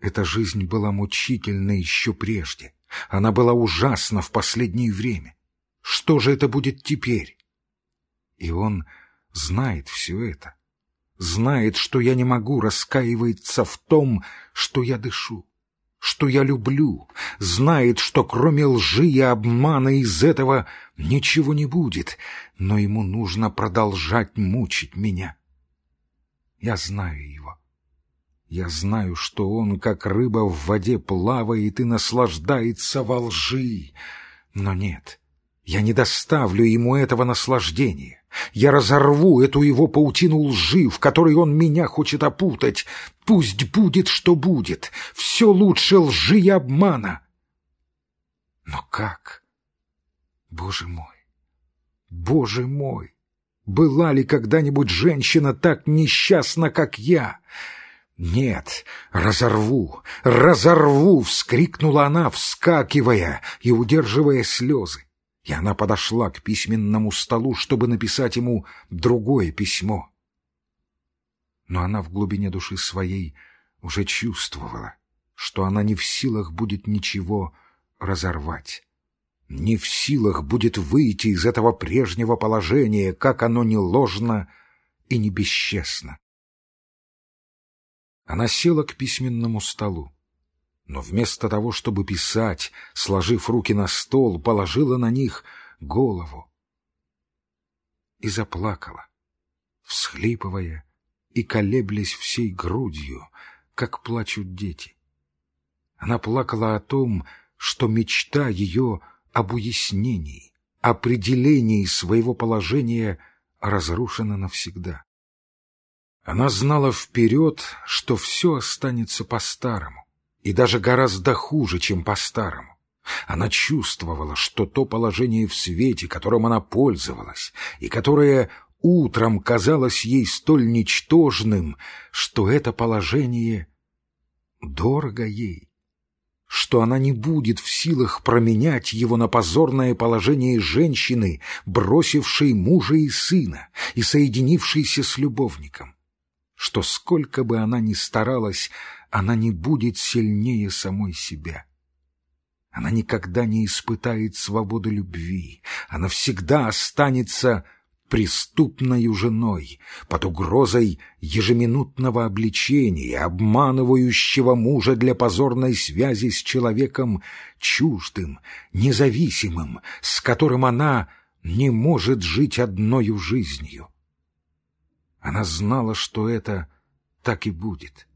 Эта жизнь была мучительна еще прежде. Она была ужасна в последнее время. Что же это будет теперь? И он знает все это. Знает, что я не могу раскаиваться в том, что я дышу, что я люблю. Знает, что кроме лжи и обмана из этого ничего не будет, но ему нужно продолжать мучить меня. Я знаю его. Я знаю, что он, как рыба в воде, плавает и наслаждается во лжи. Но нет, я не доставлю ему этого наслаждения. Я разорву эту его паутину лжи, в которой он меня хочет опутать. Пусть будет, что будет. Все лучше лжи и обмана. Но как? Боже мой! Боже мой! Была ли когда-нибудь женщина так несчастна, как я? «Нет, разорву, разорву!» — вскрикнула она, вскакивая и удерживая слезы. И она подошла к письменному столу, чтобы написать ему другое письмо. Но она в глубине души своей уже чувствовала, что она не в силах будет ничего разорвать. Не в силах будет выйти из этого прежнего положения, как оно не ложно и не бесчестно. Она села к письменному столу, но вместо того, чтобы писать, сложив руки на стол, положила на них голову и заплакала, всхлипывая и колеблясь всей грудью, как плачут дети. Она плакала о том, что мечта ее об уяснении, определении своего положения разрушена навсегда. Она знала вперед, что все останется по-старому, и даже гораздо хуже, чем по-старому. Она чувствовала, что то положение в свете, которым она пользовалась, и которое утром казалось ей столь ничтожным, что это положение дорого ей, что она не будет в силах променять его на позорное положение женщины, бросившей мужа и сына и соединившейся с любовником что сколько бы она ни старалась, она не будет сильнее самой себя. Она никогда не испытает свободу любви, она всегда останется преступной женой, под угрозой ежеминутного обличения, обманывающего мужа для позорной связи с человеком чуждым, независимым, с которым она не может жить одною жизнью. Она знала, что это так и будет.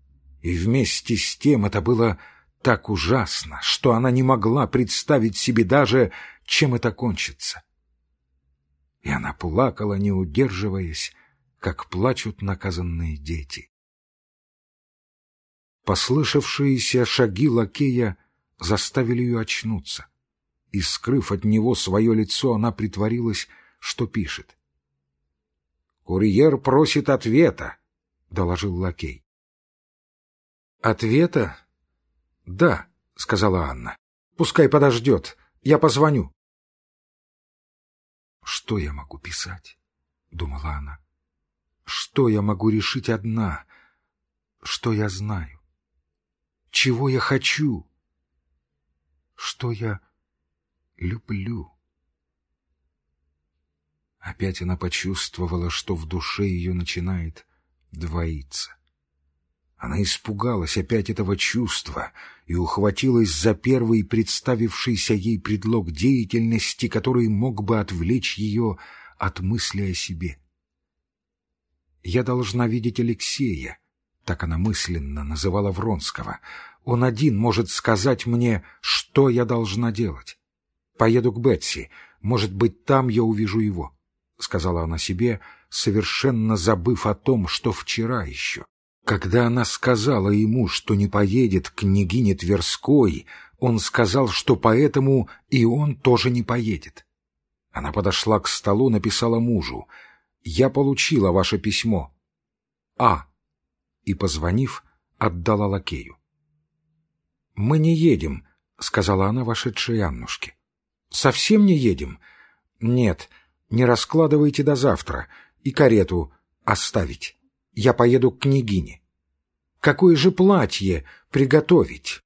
И вместе с тем это было так ужасно, что она не могла представить себе даже, чем это кончится. И она плакала, не удерживаясь, как плачут наказанные дети. Послышавшиеся шаги лакея заставили ее очнуться, и, скрыв от него свое лицо, она притворилась, что пишет. «Курьер просит ответа», — доложил лакей. «Ответа? Да», — сказала Анна. «Пускай подождет. Я позвоню». «Что я могу писать?» — думала она. «Что я могу решить одна? Что я знаю? Чего я хочу? Что я люблю?» Опять она почувствовала, что в душе ее начинает двоиться. Она испугалась опять этого чувства и ухватилась за первый представившийся ей предлог деятельности, который мог бы отвлечь ее от мысли о себе. «Я должна видеть Алексея», — так она мысленно называла Вронского. «Он один может сказать мне, что я должна делать. Поеду к Бетси, может быть, там я увижу его». — сказала она себе, совершенно забыв о том, что вчера еще. Когда она сказала ему, что не поедет к княгине Тверской, он сказал, что поэтому и он тоже не поедет. Она подошла к столу, написала мужу. «Я получила ваше письмо». «А». И, позвонив, отдала лакею. «Мы не едем», — сказала она вошедшей Аннушке. «Совсем не едем?» «Нет, не раскладывайте до завтра и карету оставить. Я поеду к княгине. какое же платье приготовить.